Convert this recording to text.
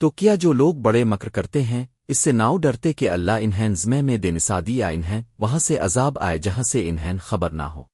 تو کیا جو لوگ بڑے مکر کرتے ہیں، اس سے ناؤ ڈرتے کہ اللہ انہیں زمے میں دے نسادی یا انہیں، وہاں سے عذاب آئے جہاں سے انہیں خبر نہ ہو۔